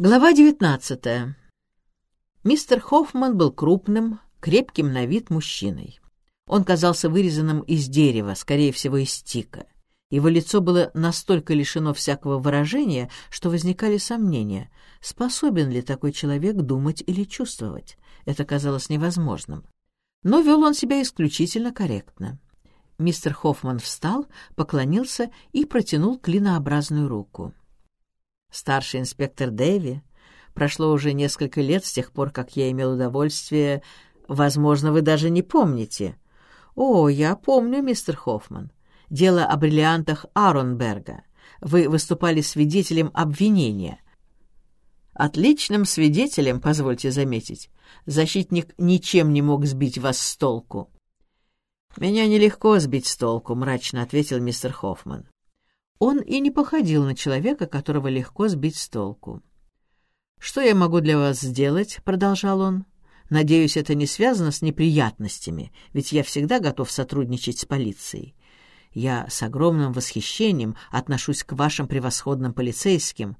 Глава девятнадцатая. Мистер Хоффман был крупным, крепким на вид мужчиной. Он казался вырезанным из дерева, скорее всего, из тика. Его лицо было настолько лишено всякого выражения, что возникали сомнения, способен ли такой человек думать или чувствовать. Это казалось невозможным. Но вел он себя исключительно корректно. Мистер Хоффман встал, поклонился и протянул клинообразную руку. Старший инспектор Дэви, прошло уже несколько лет с тех пор, как я имел удовольствие... Возможно, вы даже не помните. О, я помню, мистер Хоффман. Дело о бриллиантах Аронберга. Вы выступали свидетелем обвинения. Отличным свидетелем, позвольте заметить. Защитник ничем не мог сбить вас с толку. «Меня нелегко сбить с толку», — мрачно ответил мистер Хоффман. Он и не походил на человека, которого легко сбить с толку. «Что я могу для вас сделать?» — продолжал он. «Надеюсь, это не связано с неприятностями, ведь я всегда готов сотрудничать с полицией. Я с огромным восхищением отношусь к вашим превосходным полицейским.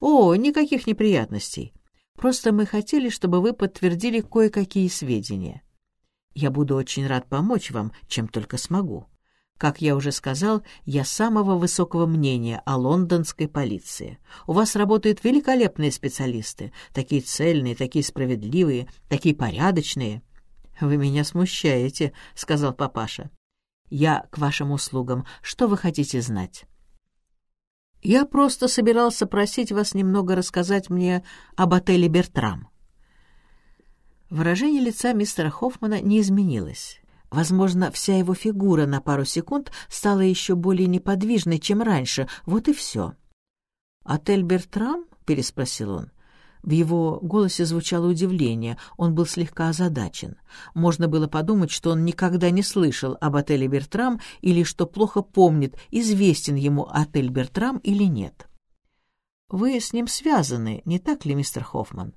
О, никаких неприятностей. Просто мы хотели, чтобы вы подтвердили кое-какие сведения. Я буду очень рад помочь вам, чем только смогу. Как я уже сказал, я самого высокого мнения о лондонской полиции. У вас работают великолепные специалисты, такие цельные, такие справедливые, такие порядочные. — Вы меня смущаете, — сказал папаша. — Я к вашим услугам. Что вы хотите знать? — Я просто собирался просить вас немного рассказать мне об отеле «Бертрам». Выражение лица мистера Хоффмана не изменилось. Возможно, вся его фигура на пару секунд стала еще более неподвижной, чем раньше. Вот и все. «Отель Бертрам?» — переспросил он. В его голосе звучало удивление, он был слегка озадачен. Можно было подумать, что он никогда не слышал об отеле «Бертрам» или что плохо помнит, известен ему отель «Бертрам» или нет. «Вы с ним связаны, не так ли, мистер Хоффман?»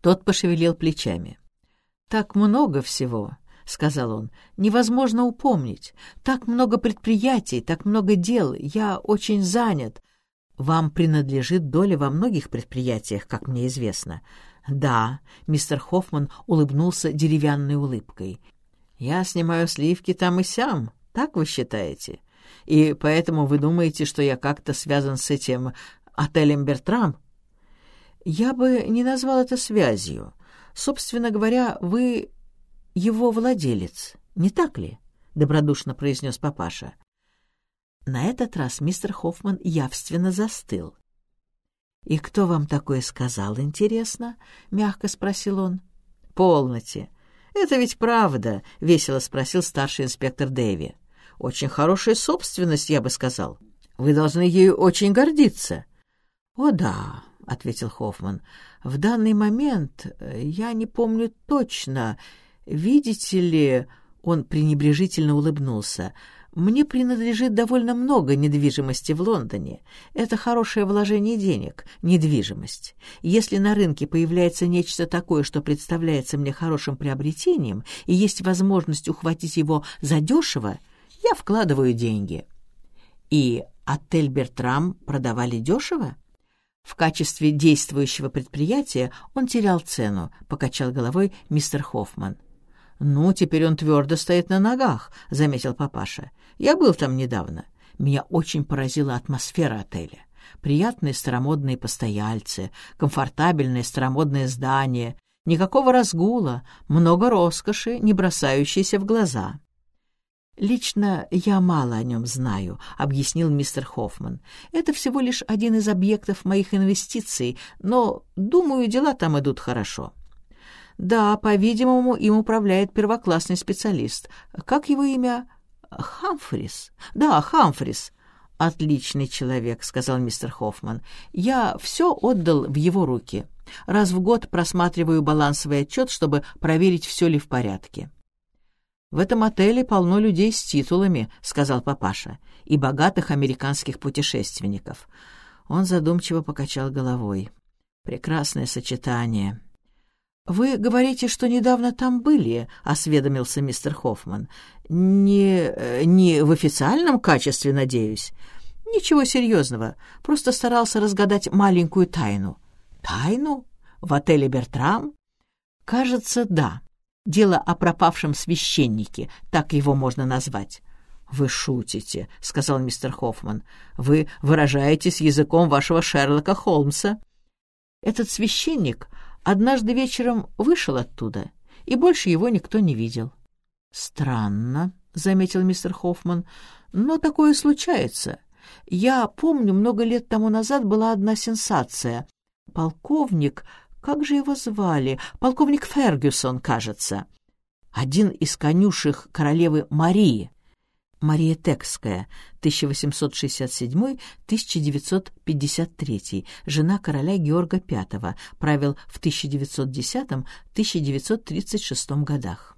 Тот пошевелил плечами. «Так много всего. — сказал он, — невозможно упомнить. Так много предприятий, так много дел. Я очень занят. Вам принадлежит доля во многих предприятиях, как мне известно. Да, мистер Хоффман улыбнулся деревянной улыбкой. Я снимаю сливки там и сям, так вы считаете? И поэтому вы думаете, что я как-то связан с этим отелем Бертрам? Я бы не назвал это связью. Собственно говоря, вы его владелец, не так ли?» — добродушно произнес папаша. На этот раз мистер Хоффман явственно застыл. «И кто вам такое сказал, интересно?» — мягко спросил он. «Полноте. Это ведь правда», — весело спросил старший инспектор Дэви. «Очень хорошая собственность, я бы сказал. Вы должны ею очень гордиться». «О да», — ответил Хоффман. «В данный момент э, я не помню точно...» «Видите ли...» — он пренебрежительно улыбнулся. «Мне принадлежит довольно много недвижимости в Лондоне. Это хорошее вложение денег, недвижимость. Если на рынке появляется нечто такое, что представляется мне хорошим приобретением, и есть возможность ухватить его задешево, я вкладываю деньги». «И отель «Бертрам» продавали дешево?» В качестве действующего предприятия он терял цену, покачал головой мистер Хоффман. «Ну, теперь он твердо стоит на ногах», — заметил папаша. «Я был там недавно. Меня очень поразила атмосфера отеля. Приятные старомодные постояльцы, комфортабельное старомодное здание, никакого разгула, много роскоши, не бросающейся в глаза». «Лично я мало о нем знаю», — объяснил мистер Хоффман. «Это всего лишь один из объектов моих инвестиций, но, думаю, дела там идут хорошо». Да, по-видимому, им управляет первоклассный специалист. Как его имя? Хамфрис. Да, Хамфрис. Отличный человек, сказал мистер Хоффман. Я все отдал в его руки. Раз в год просматриваю балансовый отчет, чтобы проверить, все ли в порядке. «В этом отеле полно людей с титулами», — сказал папаша, — «и богатых американских путешественников». Он задумчиво покачал головой. «Прекрасное сочетание. «Вы говорите, что недавно там были», — осведомился мистер Хоффман. «Не... не в официальном качестве, надеюсь?» «Ничего серьезного. Просто старался разгадать маленькую тайну». Тайну? В отеле «Бертрам»? Кажется, да. Дело о пропавшем священнике, так его можно назвать. «Вы шутите», — сказал мистер Хоффман. «Вы выражаетесь языком вашего Шерлока Холмса». Этот священник однажды вечером вышел оттуда, и больше его никто не видел. «Странно», — заметил мистер Хоффман, — «но такое случается. Я помню, много лет тому назад была одна сенсация. Полковник, как же его звали? Полковник Фергюсон, кажется. Один из конюшек королевы Марии. Мария Текская, 1867-1953, жена короля Георга V, правил в 1910-1936 годах.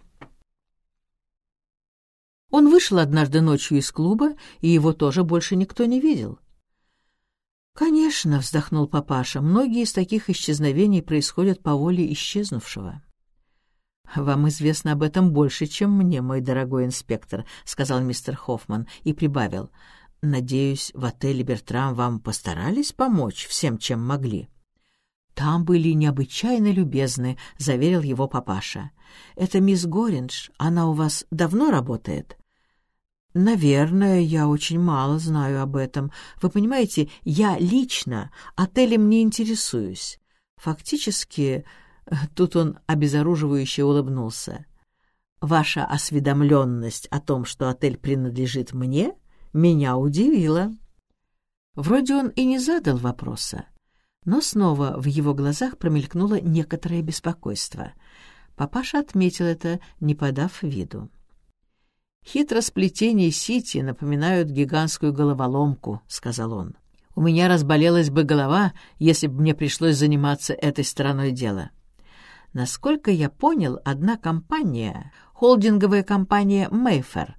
Он вышел однажды ночью из клуба, и его тоже больше никто не видел. «Конечно», — вздохнул папаша, — «многие из таких исчезновений происходят по воле исчезнувшего». «Вам известно об этом больше, чем мне, мой дорогой инспектор», — сказал мистер Хоффман и прибавил. «Надеюсь, в отеле «Бертрам» вам постарались помочь всем, чем могли». «Там были необычайно любезны», — заверил его папаша. «Это мисс Гориндж. Она у вас давно работает?» «Наверное, я очень мало знаю об этом. Вы понимаете, я лично отелем не интересуюсь. Фактически, Тут он обезоруживающе улыбнулся. «Ваша осведомленность о том, что отель принадлежит мне, меня удивила». Вроде он и не задал вопроса, но снова в его глазах промелькнуло некоторое беспокойство. Папаша отметил это, не подав виду. «Хитросплетения сити напоминают гигантскую головоломку», — сказал он. «У меня разболелась бы голова, если бы мне пришлось заниматься этой стороной дела». Насколько я понял, одна компания, холдинговая компания «Мейфер»,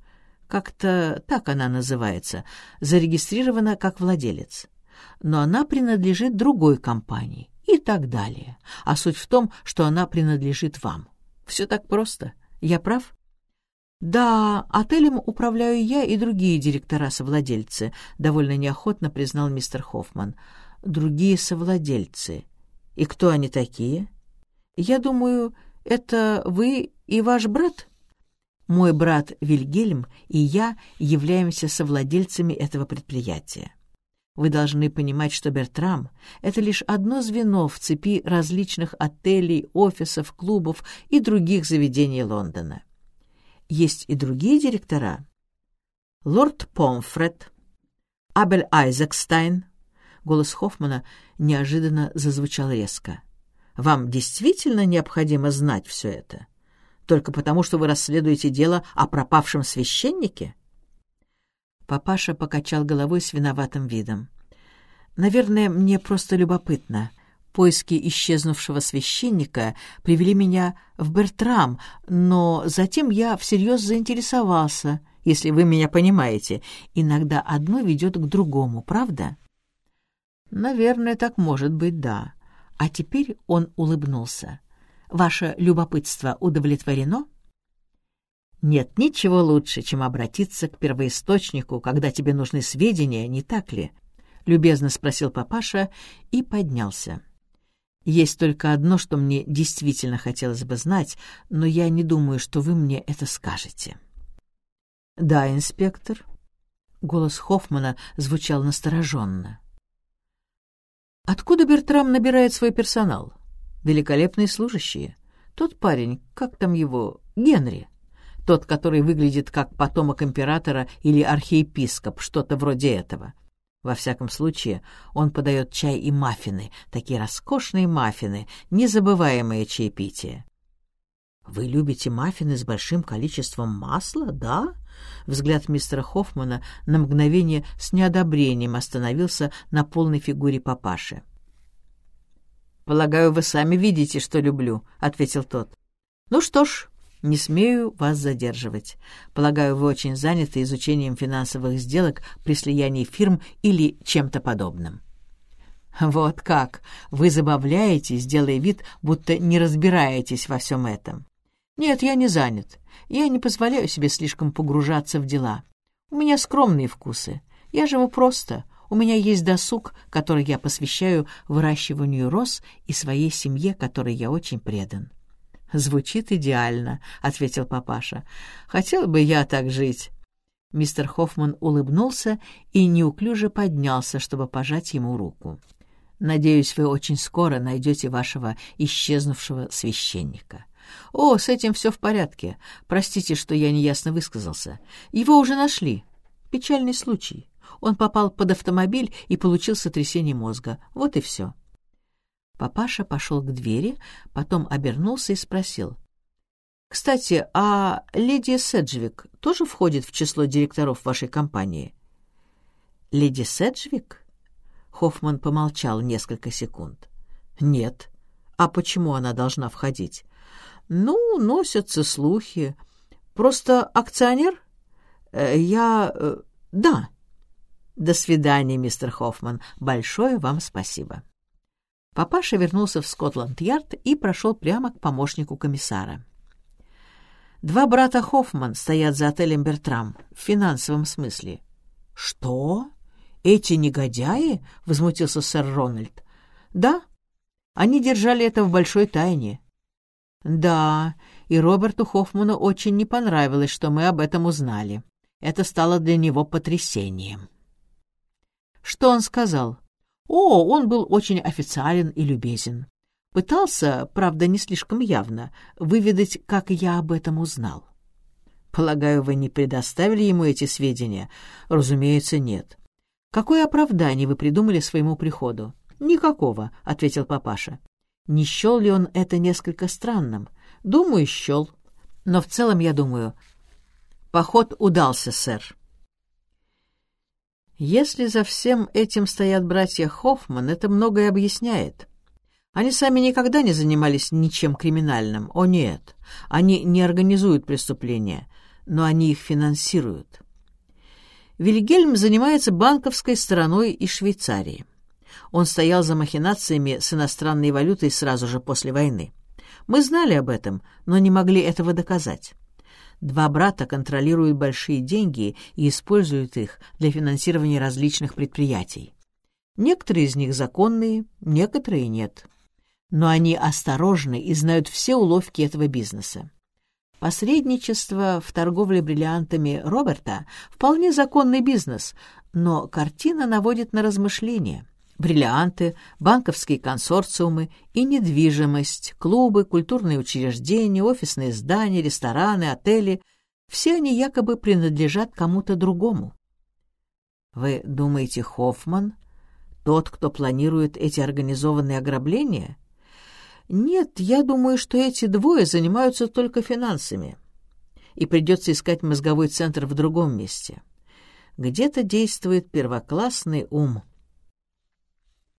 как-то так она называется, зарегистрирована как владелец. Но она принадлежит другой компании и так далее. А суть в том, что она принадлежит вам. Все так просто. Я прав? «Да, отелем управляю я и другие директора-совладельцы», — довольно неохотно признал мистер Хоффман. «Другие совладельцы. И кто они такие?» Я думаю, это вы и ваш брат? Мой брат Вильгельм и я являемся совладельцами этого предприятия. Вы должны понимать, что Бертрам — это лишь одно звено в цепи различных отелей, офисов, клубов и других заведений Лондона. Есть и другие директора. Лорд Помфред, Абель Айзекстайн. Голос Хоффмана неожиданно зазвучал резко. Вам действительно необходимо знать все это? Только потому, что вы расследуете дело о пропавшем священнике?» Папаша покачал головой с виноватым видом. «Наверное, мне просто любопытно. Поиски исчезнувшего священника привели меня в Бертрам, но затем я всерьез заинтересовался, если вы меня понимаете. Иногда одно ведет к другому, правда?» «Наверное, так может быть, да. А теперь он улыбнулся. «Ваше любопытство удовлетворено?» «Нет ничего лучше, чем обратиться к первоисточнику, когда тебе нужны сведения, не так ли?» — любезно спросил папаша и поднялся. «Есть только одно, что мне действительно хотелось бы знать, но я не думаю, что вы мне это скажете». «Да, инспектор». Голос Хоффмана звучал настороженно. Откуда Бертрам набирает свой персонал? Великолепные служащие. Тот парень, как там его, Генри. Тот, который выглядит как потомок императора или архиепископ, что-то вроде этого. Во всяком случае, он подает чай и маффины, такие роскошные маффины, незабываемое чаепитие. «Вы любите маффины с большим количеством масла, да?» Взгляд мистера Хоффмана на мгновение с неодобрением остановился на полной фигуре папаши. «Полагаю, вы сами видите, что люблю», — ответил тот. «Ну что ж, не смею вас задерживать. Полагаю, вы очень заняты изучением финансовых сделок при слиянии фирм или чем-то подобным». «Вот как! Вы забавляетесь, делая вид, будто не разбираетесь во всем этом. Нет, я не занят. Я не позволяю себе слишком погружаться в дела. У меня скромные вкусы. Я живу просто, У меня есть досуг, который я посвящаю выращиванию роз и своей семье, которой я очень предан». «Звучит идеально», — ответил папаша. «Хотел бы я так жить». Мистер Хоффман улыбнулся и неуклюже поднялся, чтобы пожать ему руку. «Надеюсь, вы очень скоро найдете вашего исчезнувшего священника». «О, с этим все в порядке. Простите, что я неясно высказался. Его уже нашли. Печальный случай. Он попал под автомобиль и получил сотрясение мозга. Вот и все». Папаша пошел к двери, потом обернулся и спросил. «Кстати, а леди Седжвик тоже входит в число директоров вашей компании?» «Леди Седжвик?» Хоффман помолчал несколько секунд. «Нет. А почему она должна входить?» «Ну, носятся слухи. Просто акционер?» э, «Я... Э, да». «До свидания, мистер Хоффман. Большое вам спасибо». Папаша вернулся в Скотланд-Ярд и прошел прямо к помощнику комиссара. Два брата Хоффман стоят за отелем «Бертрам» в финансовом смысле. «Что? Эти негодяи?» — возмутился сэр Рональд. «Да, они держали это в большой тайне». «Да, и Роберту Хоффману очень не понравилось, что мы об этом узнали. Это стало для него потрясением». «Что он сказал?» О, он был очень официален и любезен. Пытался, правда, не слишком явно, выведать, как я об этом узнал. Полагаю, вы не предоставили ему эти сведения? Разумеется, нет. Какое оправдание вы придумали своему приходу? Никакого, — ответил папаша. Не счел ли он это несколько странным? Думаю, счел. Но в целом, я думаю, поход удался, сэр. Если за всем этим стоят братья Хоффман, это многое объясняет. Они сами никогда не занимались ничем криминальным. О нет, они не организуют преступления, но они их финансируют. Вильгельм занимается банковской стороной и Швейцарии. Он стоял за махинациями с иностранной валютой сразу же после войны. Мы знали об этом, но не могли этого доказать. Два брата контролируют большие деньги и используют их для финансирования различных предприятий. Некоторые из них законные, некоторые нет. Но они осторожны и знают все уловки этого бизнеса. Посредничество в торговле бриллиантами Роберта — вполне законный бизнес, но картина наводит на размышления бриллианты, банковские консорциумы и недвижимость, клубы, культурные учреждения, офисные здания, рестораны, отели — все они якобы принадлежат кому-то другому. Вы думаете, Хоффман — тот, кто планирует эти организованные ограбления? Нет, я думаю, что эти двое занимаются только финансами. И придется искать мозговой центр в другом месте. Где-то действует первоклассный ум —